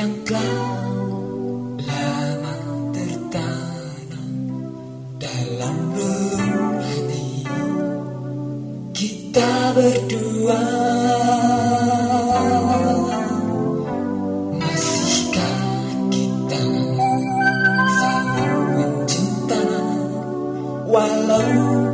yang telah lama tertanam dalam relung hati kita berdua. Masihkah kita saling mencinta walaupun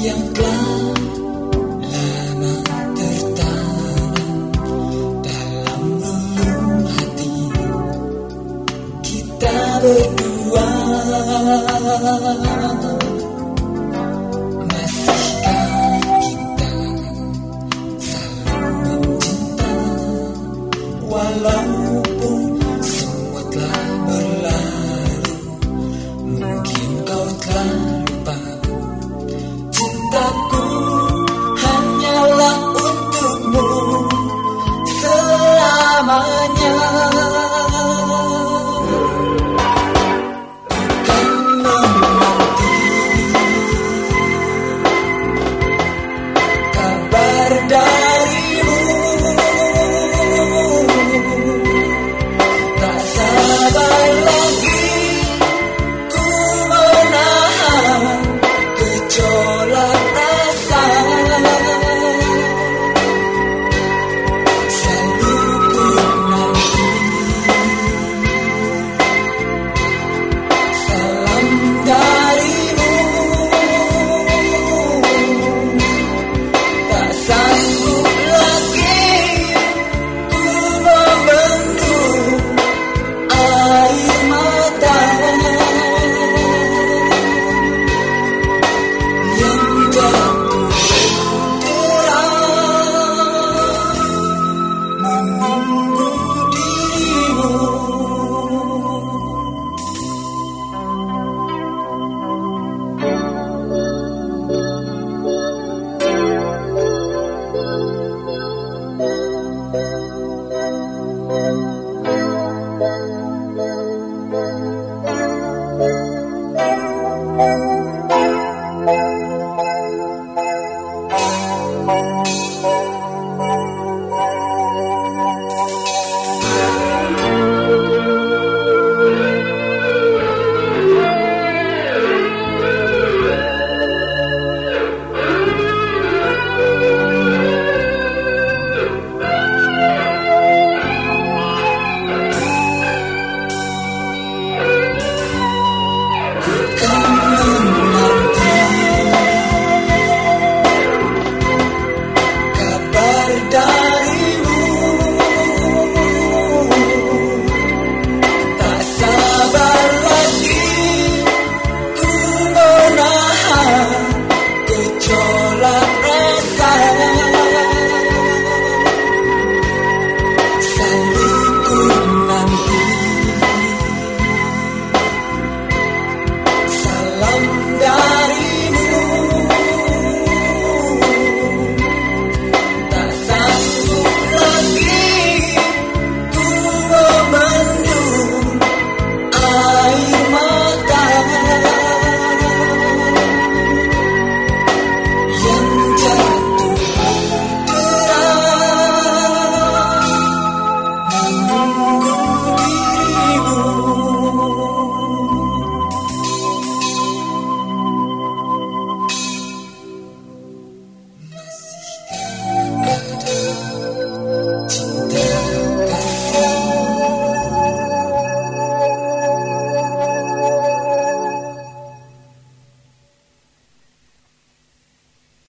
yang telah lama tertanam dalam relung hati kita berdua? Masihkah kita saling mencinta walaupun